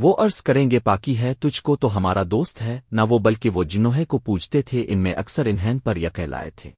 وہ عرض کریں گے، پاکی ہے، تجھ کو تو ہمارا دوست ہے، نہ وہ بلکہ وہ جنوہے کو پوچھتے تھے، ان میں اکثر انہین پر یقہ لائے تھے۔